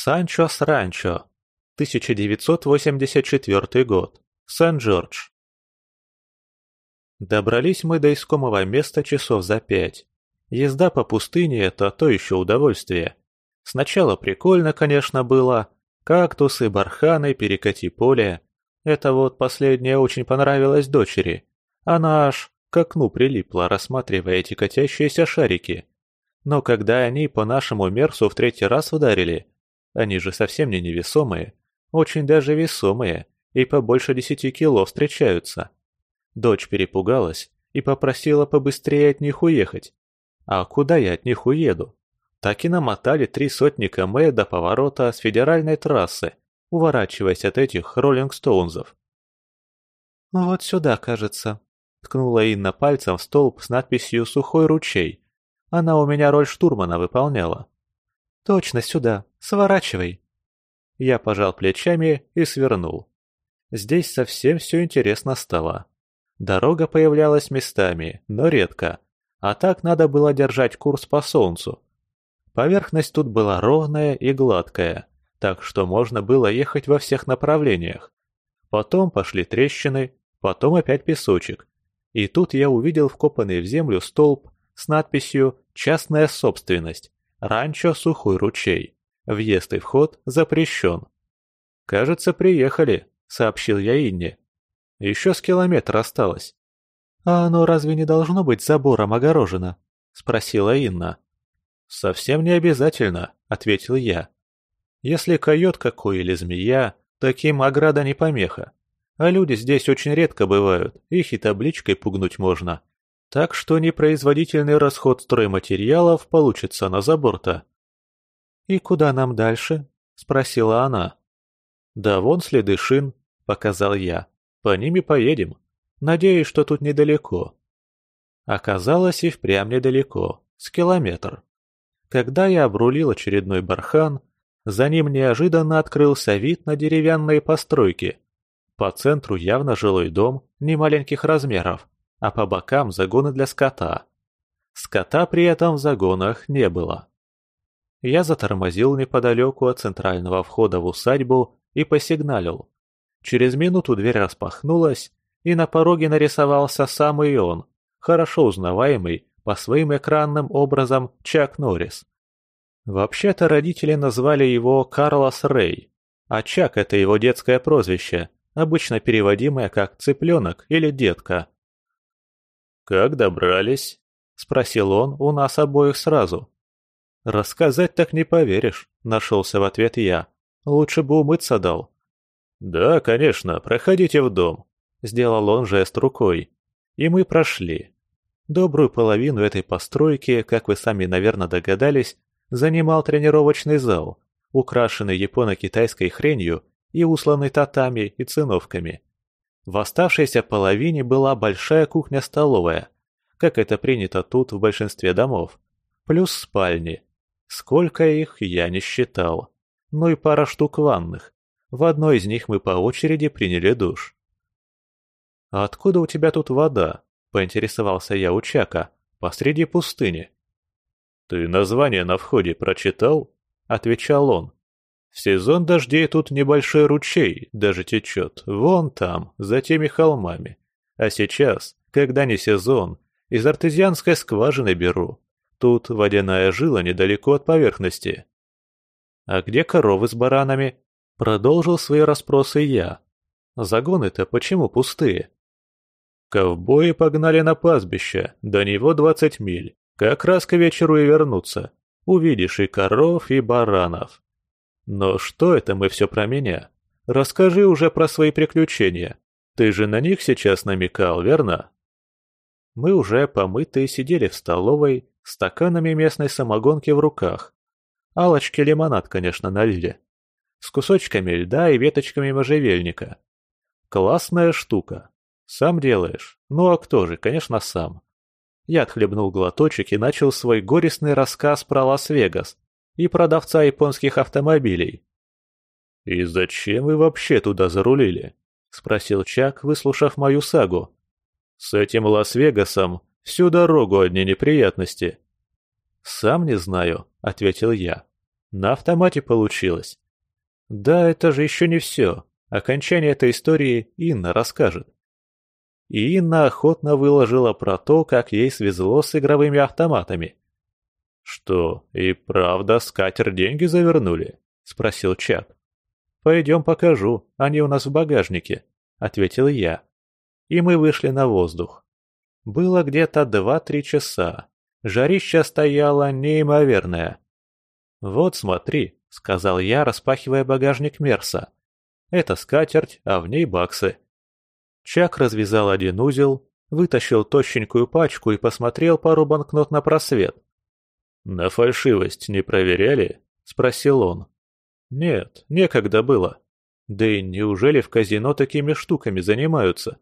Санчо с Ранчо. 1984 год. Сент-Джордж. Добрались мы до искомого места часов за пять. Езда по пустыне – это то еще удовольствие. Сначала прикольно, конечно, было. Кактусы, барханы, перекати поле. Это вот последнее очень понравилось дочери. Она аж к окну прилипла, рассматривая эти катящиеся шарики. Но когда они по нашему мерсу в третий раз ударили, они же совсем не невесомые, очень даже весомые, и побольше десяти кило встречаются. Дочь перепугалась и попросила побыстрее от них уехать. А куда я от них уеду? Так и намотали три сотни км до поворота с федеральной трассы, уворачиваясь от этих роллинг-стоунзов. «Вот сюда, кажется», — ткнула Инна пальцем в столб с надписью «Сухой ручей». Она у меня роль штурмана выполняла. «Точно сюда, сворачивай». Я пожал плечами и свернул. Здесь совсем все интересно стало. Дорога появлялась местами, но редко, а так надо было держать курс по солнцу. Поверхность тут была ровная и гладкая, так что можно было ехать во всех направлениях. Потом пошли трещины, потом опять песочек. И тут я увидел вкопанный в землю столб с надписью «Частная собственность. Ранчо Сухой ручей. Въезд и вход запрещен». «Кажется, приехали», — сообщил я Инне. «Еще с километра осталось». «А оно разве не должно быть забором огорожено?» — спросила Инна. «Совсем не обязательно», — ответил я. «Если койот какой или змея, таким ограда не помеха. А люди здесь очень редко бывают, их и табличкой пугнуть можно. Так что непроизводительный расход стройматериалов получится на забор-то». «И куда нам дальше?» — спросила она. «Да вон следы шин», — показал я. «По ним и поедем. Надеюсь, что тут недалеко». Оказалось и впрямь недалеко, с километр. Когда я обрулил очередной бархан, за ним неожиданно открылся вид на деревянные постройки. По центру явно жилой дом немаленьких размеров, а по бокам загоны для скота. Скота при этом в загонах не было. Я затормозил неподалеку от центрального входа в усадьбу и посигналил. Через минуту дверь распахнулась, и на пороге нарисовался самый он, хорошо узнаваемый по своим экранным образом Чак Норрис. Вообще-то родители назвали его Карлос Рэй, а Чак – это его детское прозвище, обычно переводимое как «цыпленок» или «детка». «Как добрались?» – спросил он у нас обоих сразу. «Рассказать так не поверишь», – нашелся в ответ я. «Лучше бы умыться дал». «Да, конечно, проходите в дом», – сделал он жест рукой. И мы прошли. Добрую половину этой постройки, как вы сами, наверное, догадались, занимал тренировочный зал, украшенный японо-китайской хренью и усланный татами и циновками. В оставшейся половине была большая кухня-столовая, как это принято тут в большинстве домов, плюс спальни. Сколько их, я не считал. Ну и пара штук ванных. В одной из них мы по очереди приняли душ. «А откуда у тебя тут вода?» – поинтересовался я у Чака. «Посреди пустыни». «Ты название на входе прочитал?» – отвечал он. «В сезон дождей тут небольшой ручей даже течет, вон там, за теми холмами. А сейчас, когда не сезон, из артезианской скважины беру. Тут водяная жила недалеко от поверхности». «А где коровы с баранами?» – продолжил свои расспросы я. «Загоны-то почему пустые?» Ковбои погнали на пастбище, до него двадцать миль. Как раз к вечеру и вернуться. Увидишь и коров, и баранов. Но что это мы все про меня? Расскажи уже про свои приключения. Ты же на них сейчас намекал, верно? Мы уже помытые сидели в столовой, стаканами местной самогонки в руках. Алочке лимонад, конечно, налили. С кусочками льда и веточками можжевельника. Классная штука. «Сам делаешь? Ну а кто же? Конечно, сам». Я отхлебнул глоточек и начал свой горестный рассказ про Лас-Вегас и продавца японских автомобилей. «И зачем вы вообще туда зарулили?» — спросил Чак, выслушав мою сагу. «С этим Лас-Вегасом всю дорогу одни неприятности». «Сам не знаю», — ответил я. На автомате получилось. Да, это же еще не все. Окончание этой истории Инна расскажет. И Инна охотно выложила про то, как ей свезло с игровыми автоматами. «Что, и правда с катер деньги завернули?» – спросил Чак. «Пойдем покажу, они у нас в багажнике», – ответил я. И мы вышли на воздух. Было где-то два-три часа. Жарища стояла неимоверная. «Вот смотри», — сказал я, распахивая багажник Мерса. «Это скатерть, а в ней баксы». Чак развязал один узел, вытащил тощенькую пачку и посмотрел пару банкнот на просвет. «На фальшивость не проверяли?» — спросил он. «Нет, некогда было. Да и неужели в казино такими штуками занимаются?»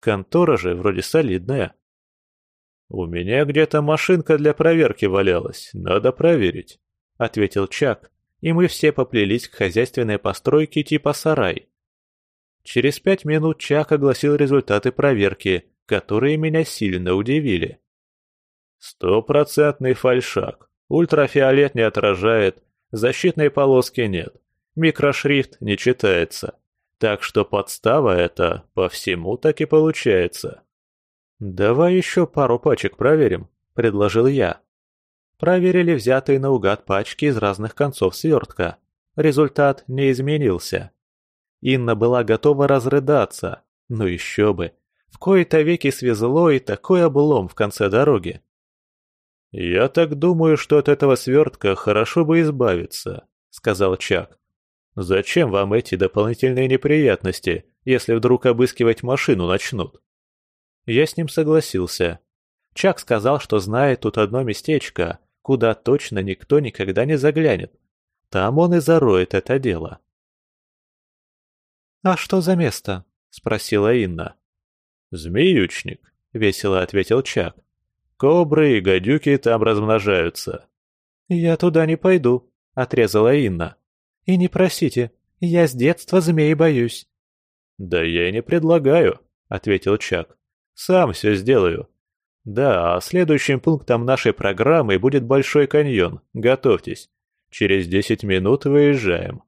Контора же вроде солидная. «У меня где-то машинка для проверки валялась, надо проверить», — ответил Чак, и мы все поплелись к хозяйственной постройке типа сарай. Через пять минут Чак огласил результаты проверки, которые меня сильно удивили. «Стопроцентный фальшак. Ультрафиолет не отражает, защитной полоски нет, микрошрифт не читается. Так что подстава эта по всему так и получается. «Давай еще пару пачек проверим», — предложил я. Проверили взятые наугад пачки из разных концов свертка. Результат не изменился. Инна была готова разрыдаться. Ну еще бы. В кои-то веки свезло и такой облом в конце дороги. «Я так думаю, что от этого свертка хорошо бы избавиться», — сказал Чак. Зачем вам эти дополнительные неприятности, если вдруг обыскивать машину начнут? Я с ним согласился. Чак сказал, что знает тут одно местечко, куда точно никто никогда не заглянет. Там он и зароет это дело. «А что за место?» — спросила Инна. «Змеючник», — весело ответил Чак. «Кобры и гадюки там размножаются». «Я туда не пойду», — отрезала Инна. И не просите, я с детства змей боюсь». «Да я и не предлагаю», — ответил Чак. «Сам все сделаю. Да, а следующим пунктом нашей программы будет Большой каньон. Готовьтесь. Через десять минут выезжаем».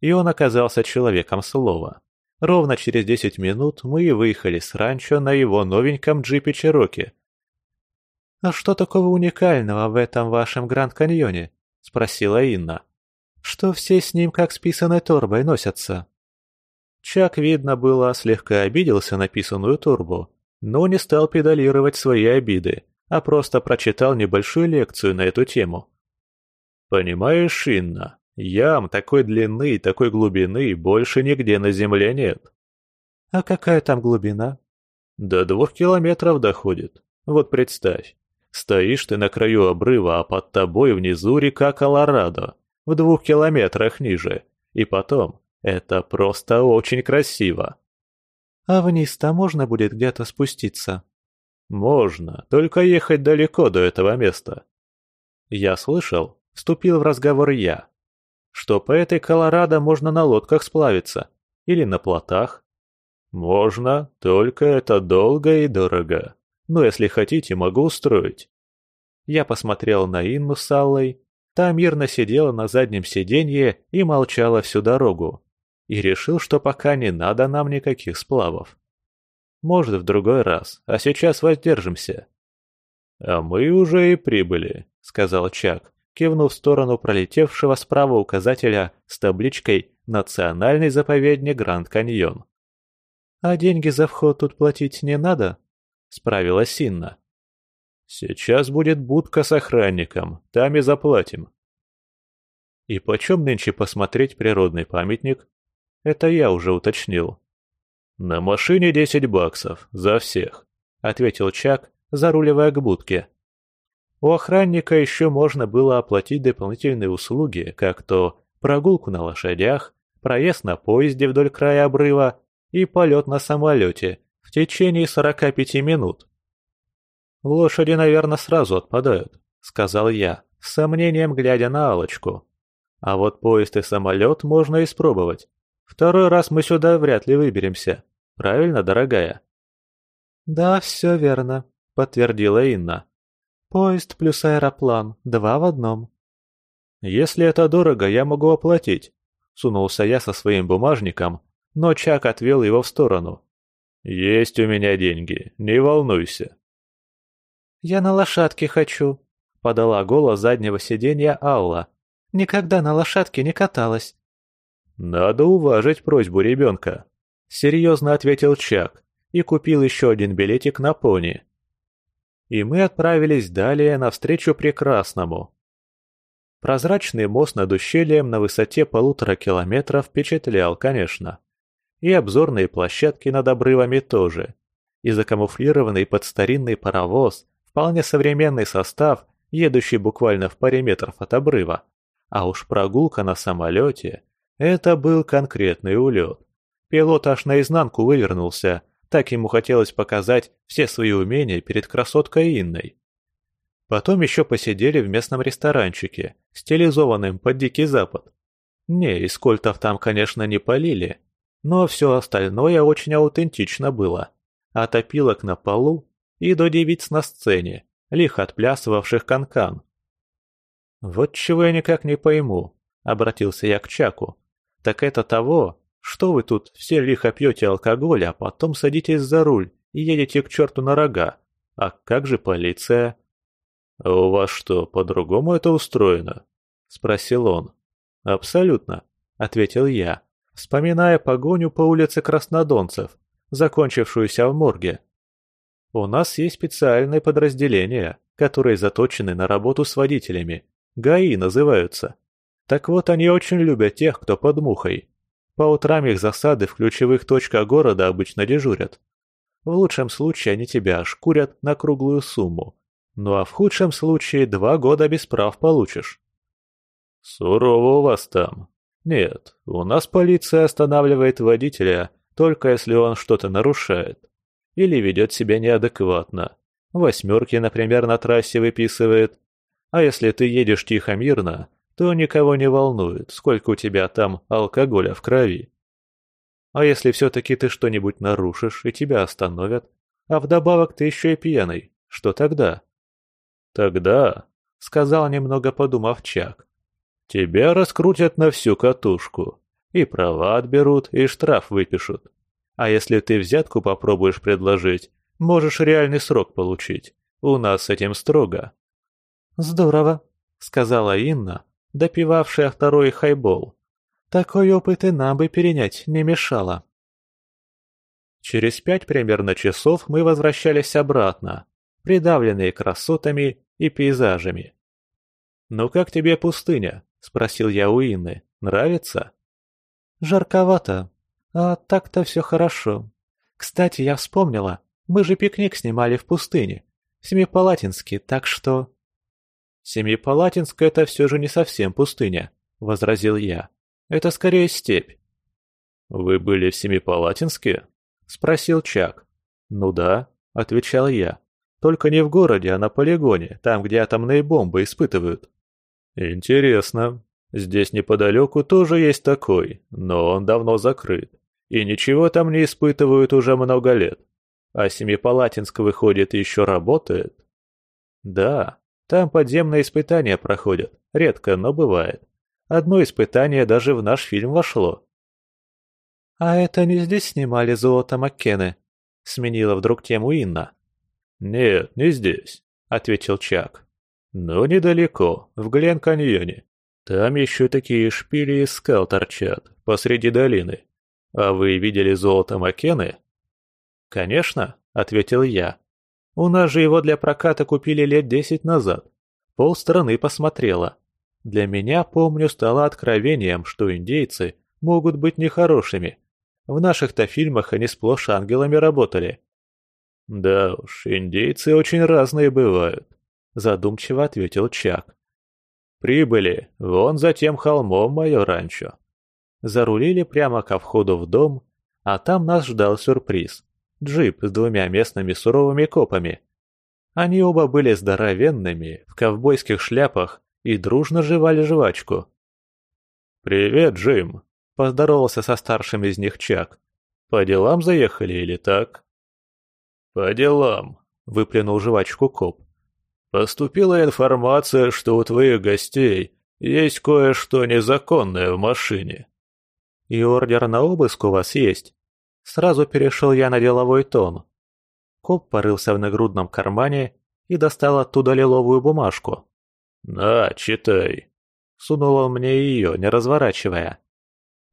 И он оказался человеком слова. Ровно через десять минут мы и выехали с ранчо на его новеньком джипе Чероки. «А что такого уникального в этом вашем Гранд-каньоне?» — спросила Инна что все с ним как с писаной торбой носятся. Чак, видно было, слегка обиделся на писаную торбу, но не стал педалировать свои обиды, а просто прочитал небольшую лекцию на эту тему. «Понимаешь, Инна, ям такой длины и такой глубины больше нигде на земле нет». «А какая там глубина?» «До двух километров доходит. Вот представь, стоишь ты на краю обрыва, а под тобой внизу река Колорадо в двух километрах ниже. И потом, это просто очень красиво. А вниз-то можно будет где-то спуститься? Можно, только ехать далеко до этого места. Я слышал, вступил в разговор я, что по этой Колорадо можно на лодках сплавиться. Или на плотах. Можно, только это долго и дорого. Но если хотите, могу устроить. Я посмотрел на Инну с Аллой, Та мирно сидела на заднем сиденье и молчала всю дорогу. И решил, что пока не надо нам никаких сплавов. Может, в другой раз, а сейчас воздержимся. «А мы уже и прибыли», — сказал Чак, кивнув в сторону пролетевшего справа указателя с табличкой «Национальный заповедник Гранд Каньон». «А деньги за вход тут платить не надо?» — справилась Инна. Сейчас будет будка с охранником, там и заплатим. И почем нынче посмотреть природный памятник? Это я уже уточнил. На машине десять баксов, за всех, ответил Чак, заруливая к будке. У охранника еще можно было оплатить дополнительные услуги, как то прогулку на лошадях, проезд на поезде вдоль края обрыва и полет на самолете в течение 45 минут. «Лошади, наверное, сразу отпадают», — сказал я, с сомнением глядя на алочку А вот поезд и самолет можно испробовать. Второй раз мы сюда вряд ли выберемся. Правильно, дорогая?» «Да, все верно», — подтвердила Инна. «Поезд плюс аэроплан, два в одном». Если это дорого, я могу оплатить. Сунулся я со своим бумажником, но Чак отвел его в сторону. «Есть у меня деньги, не волнуйся». «Я на лошадке хочу», — подала голос заднего сиденья Алла. «Никогда на лошадке не каталась». «Надо уважить просьбу ребенка», — серьезно ответил Чак и купил еще один билетик на пони. И мы отправились далее навстречу прекрасному. Прозрачный мост над ущельем на высоте полутора километров впечатлял, конечно. И обзорные площадки над обрывами тоже. И закамуфлированный под старинный паровоз, вполне современный состав, едущий буквально в паре метров от обрыва. А уж прогулка на самолете – это был конкретный улет. Пилот аж наизнанку вывернулся, так ему хотелось показать все свои умения перед красоткой Инной. Потом еще посидели в местном ресторанчике, стилизованном под Дикий Запад. Не, из кольтов там, конечно, не полили, но все остальное очень аутентично было. От опилок на полу и до девиц на сцене, лихо отплясывавших канкан. -кан. «Вот чего я никак не пойму», — обратился я к Чаку. «Так это того, что вы тут все лихо пьете алкоголь, а потом садитесь за руль и едете к черту на рога. А как же полиция?» «А у вас что, по-другому это устроено?» — спросил он. «Абсолютно», — ответил я, вспоминая погоню по улице Краснодонцев, закончившуюся в морге. «У нас есть специальные подразделения, которые заточены на работу с водителями. ГАИ называются. Так вот, они очень любят тех, кто под мухой. По утрам их засады в ключевых точках города обычно дежурят. В лучшем случае они тебя шкурят на круглую сумму. Ну а в худшем случае два года без прав получишь. Сурово у вас там. Нет, у нас полиция останавливает водителя, только если он что-то нарушает. Или ведет себя неадекватно. Восьмерки, например, на трассе выписывает. А если ты едешь тихо-мирно, то никого не волнует, сколько у тебя там алкоголя в крови. А если все-таки ты что-нибудь нарушишь и тебя остановят, а вдобавок ты еще и пьяный, что тогда? Тогда, сказал немного подумав Чак, тебя раскрутят на всю катушку, и права отберут, и штраф выпишут. А если ты взятку попробуешь предложить, можешь реальный срок получить. У нас с этим строго. Здорово, сказала Инна, допивавшая второй хайбол. Такой опыт и нам бы перенять не мешало. Через пять примерно часов мы возвращались обратно, придавленные красотами и пейзажами. «Ну как тебе пустыня?» – спросил я у Инны. «Нравится?» «Жарковато. А так-то все хорошо. Кстати, я вспомнила, мы же пикник снимали в пустыне, в Семипалатинске, так что...» «Семипалатинск — это все же не совсем пустыня», — возразил я. «Это скорее степь». «Вы были в Семипалатинске?» — спросил Чак. «Ну да», — отвечал я. «Только не в городе, а на полигоне, там, где атомные бомбы испытывают». «Интересно. Здесь неподалеку тоже есть такой, но он давно закрыт. И ничего там не испытывают уже много лет. А Семипалатинск, выходит, еще работает?» «Да», там подземные испытания проходят, редко, но бывает. Одно испытание даже в наш фильм вошло. «А это не здесь снимали золото Маккены?» — сменила вдруг тему Инна. «Нет, не здесь», — ответил Чак. «Но недалеко, в Глен-каньоне. Там еще такие шпили из скал торчат, посреди долины. А вы видели золото Маккены?» «Конечно», — ответил я. У нас же его для проката купили лет десять назад. Пол страны посмотрела. Для меня, помню, стало откровением, что индейцы могут быть нехорошими. В наших-то фильмах они сплошь ангелами работали. «Да уж, индейцы очень разные бывают», — задумчиво ответил Чак. «Прибыли, вон за тем холмом мое ранчо». Зарулили прямо ко входу в дом, а там нас ждал сюрприз джип с двумя местными суровыми копами. Они оба были здоровенными, в ковбойских шляпах и дружно жевали жвачку. «Привет, Джим!» – поздоровался со старшим из них Чак. «По делам заехали или так?» «По делам», – выплюнул жвачку коп. «Поступила информация, что у твоих гостей есть кое-что незаконное в машине». «И ордер на обыск у вас есть?» Сразу перешел я на деловой тон. Коп порылся в нагрудном кармане и достал оттуда лиловую бумажку. «На, читай!» Сунул он мне ее, не разворачивая.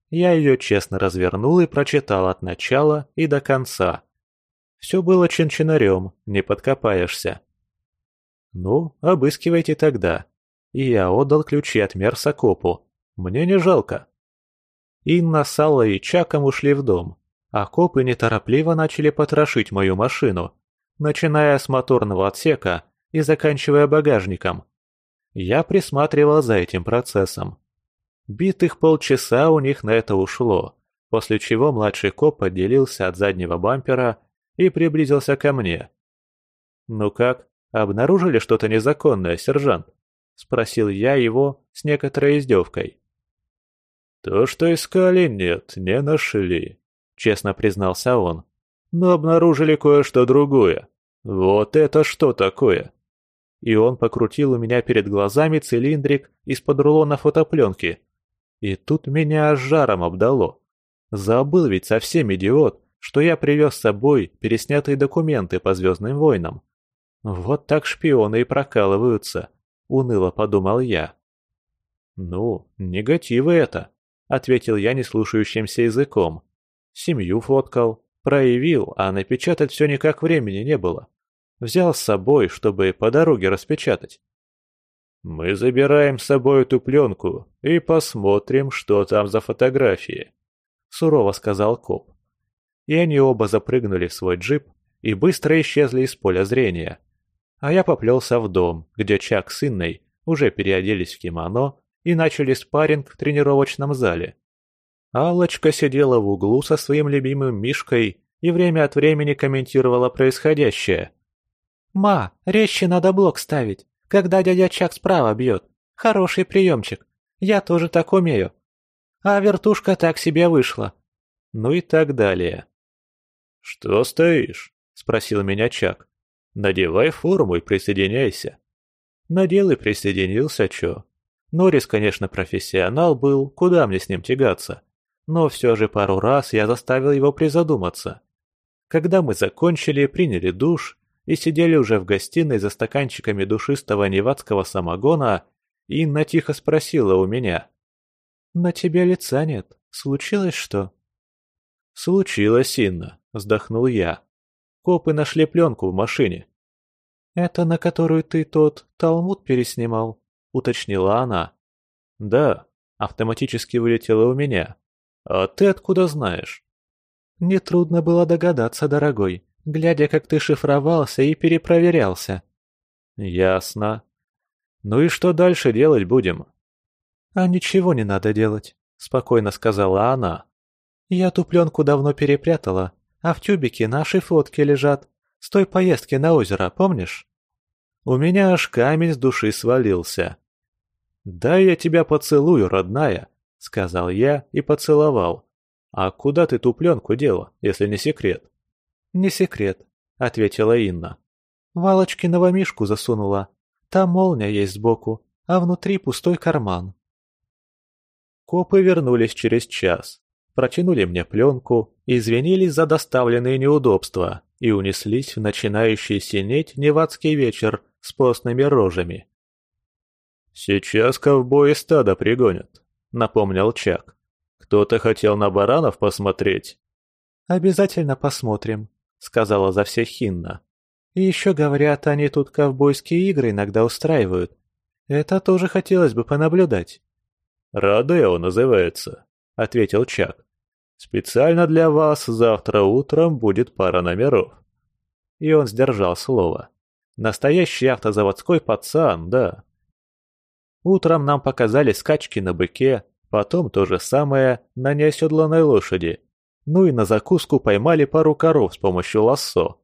Я ее честно развернул и прочитал от начала и до конца. Все было чин-чинарем, не подкопаешься. Ну, обыскивайте тогда. И я отдал ключи от Мерса копу. Мне не жалко. Инна с Аллой и Чаком ушли в дом а копы неторопливо начали потрошить мою машину, начиная с моторного отсека и заканчивая багажником. Я присматривал за этим процессом. Битых полчаса у них на это ушло, после чего младший коп отделился от заднего бампера и приблизился ко мне. «Ну как, обнаружили что-то незаконное, сержант?» – спросил я его с некоторой издевкой. «То, что искали, нет, не нашли», — честно признался он. «Но обнаружили кое-что другое. Вот это что такое?» И он покрутил у меня перед глазами цилиндрик из-под рулона фотопленки. И тут меня аж жаром обдало. Забыл ведь совсем идиот, что я привез с собой переснятые документы по «Звездным войнам». Вот так шпионы и прокалываются, уныло подумал я. «Ну, негативы это», — ответил я неслушающимся языком. Семью фоткал, проявил, а напечатать все никак времени не было. Взял с собой, чтобы по дороге распечатать. «Мы забираем с собой эту пленку и посмотрим, что там за фотографии», — сурово сказал коп. И они оба запрыгнули в свой джип и быстро исчезли из поля зрения. А я поплелся в дом, где Чак с Инной уже переоделись в кимоно и начали спарринг в тренировочном зале. Аллочка сидела в углу со своим любимым Мишкой и время от времени комментировала происходящее. «Ма, резче надо блок ставить, когда дядя Чак справа бьет. Хороший приемчик. Я тоже так умею. А вертушка так себе вышла». Ну и так далее. «Что стоишь?» – спросил меня Чак. «Надевай форму и присоединяйся». Надел и присоединился, чё. Норрис, конечно, профессионал был, куда мне с ним тягаться но все же пару раз я заставил его призадуматься. Когда мы закончили, приняли душ и сидели уже в гостиной за стаканчиками душистого невадского самогона, Инна тихо спросила у меня. «На тебе лица нет. Случилось что?» «Случилось, Инна», — вздохнул я. «Копы нашли пленку в машине». «Это на которую ты тот талмуд переснимал?» — уточнила она. «Да», — автоматически вылетело у меня. «А ты откуда знаешь?» «Нетрудно было догадаться, дорогой, глядя, как ты шифровался и перепроверялся». «Ясно. Ну и что дальше делать будем?» «А ничего не надо делать», — спокойно сказала она. «Я ту пленку давно перепрятала, а в тюбике наши фотки лежат. С той поездки на озеро, помнишь?» У меня аж камень с души свалился. «Да я тебя поцелую, родная», — сказал я и поцеловал. «А куда ты ту пленку дела, если не секрет?» «Не секрет», — ответила Инна. «Валочкиного мишку засунула. Там молния есть сбоку, а внутри пустой карман». Копы вернулись через час, протянули мне пленку, извинились за доставленные неудобства и унеслись в начинающий синеть невадский вечер с постными рожами. «Сейчас ковбои стадо пригонят», напомнил Чак. «Кто-то хотел на баранов посмотреть?» «Обязательно посмотрим», — сказала за всех Хинна. «И еще, говорят, они тут ковбойские игры иногда устраивают. Это тоже хотелось бы понаблюдать». «Родео называется», — ответил Чак. «Специально для вас завтра утром будет пара номеров». И он сдержал слово. Настоящий автозаводской пацан, да. Утром нам показали скачки на быке, потом то же самое на неоседланной лошади. Ну и на закуску поймали пару коров с помощью лассо.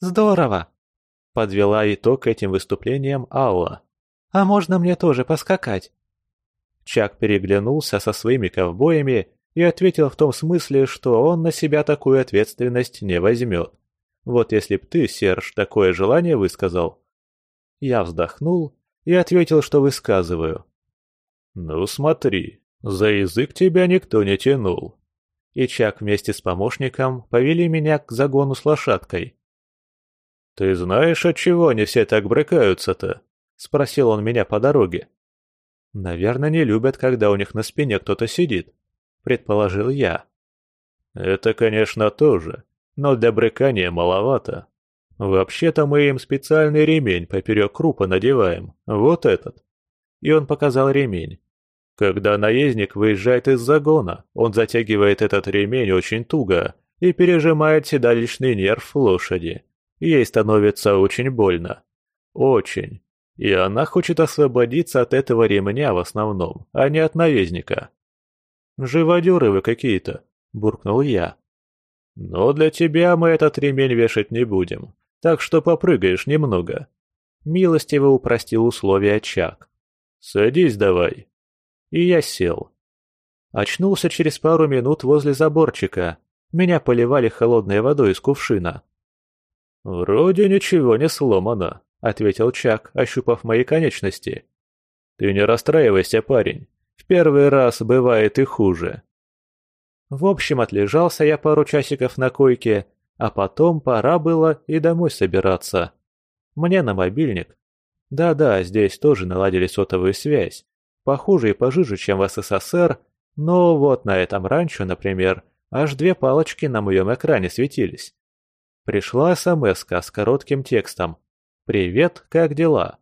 «Здорово!» – подвела итог этим выступлением Алла. «А можно мне тоже поскакать?» Чак переглянулся со своими ковбоями и ответил в том смысле, что он на себя такую ответственность не возьмет. Вот если б ты, Серж, такое желание высказал. Я вздохнул и ответил, что высказываю. «Ну смотри, за язык тебя никто не тянул». И Чак вместе с помощником повели меня к загону с лошадкой. «Ты знаешь, от чего они все так брыкаются-то?» — спросил он меня по дороге. «Наверное, не любят, когда у них на спине кто-то сидит», — предположил я. «Это, конечно, тоже, но для брыкания маловато. Вообще-то мы им специальный ремень поперек крупа надеваем, вот этот». И он показал ремень. Когда наездник выезжает из загона, он затягивает этот ремень очень туго и пережимает седалищный нерв лошади. Ей становится очень больно. Очень. И она хочет освободиться от этого ремня в основном, а не от наездника. «Живодеры вы какие-то», – буркнул я. «Но для тебя мы этот ремень вешать не будем, так что попрыгаешь немного». Милостиво упростил условия Чак. «Садись давай». И я сел. Очнулся через пару минут возле заборчика. Меня поливали холодной водой из кувшина. «Вроде ничего не сломано», ответил Чак, ощупав мои конечности. «Ты не расстраивайся, парень. В первый раз бывает и хуже». В общем, отлежался я пару часиков на койке, а потом пора было и домой собираться. Мне на мобильник. Да-да, здесь тоже наладили сотовую связь. Похуже и пожиже, чем в СССР, но вот на этом ранчо, например, аж две палочки на моем экране светились. Пришла смс с коротким текстом. «Привет, как дела?»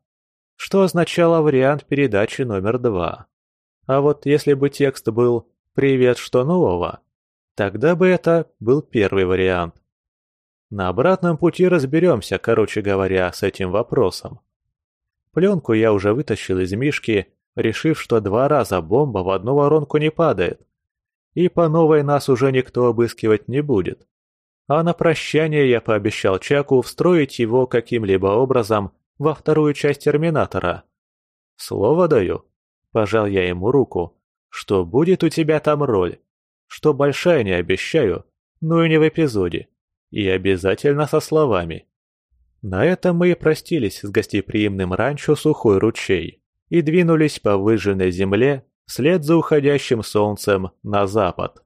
Что означало вариант передачи номер два. А вот если бы текст был «Привет, что нового?», тогда бы это был первый вариант. На обратном пути разберемся, короче говоря, с этим вопросом. Пленку я уже вытащил из мишки, решив, что два раза бомба в одну воронку не падает. И по новой нас уже никто обыскивать не будет. А на прощание я пообещал Чаку встроить его каким-либо образом во вторую часть Терминатора. Слово даю, пожал я ему руку, что будет у тебя там роль. Что большая не обещаю, но и не в эпизоде. И обязательно со словами. На этом мы и простились с гостеприимным ранчо «Сухой ручей» и двинулись по выжженной земле вслед за уходящим солнцем на запад.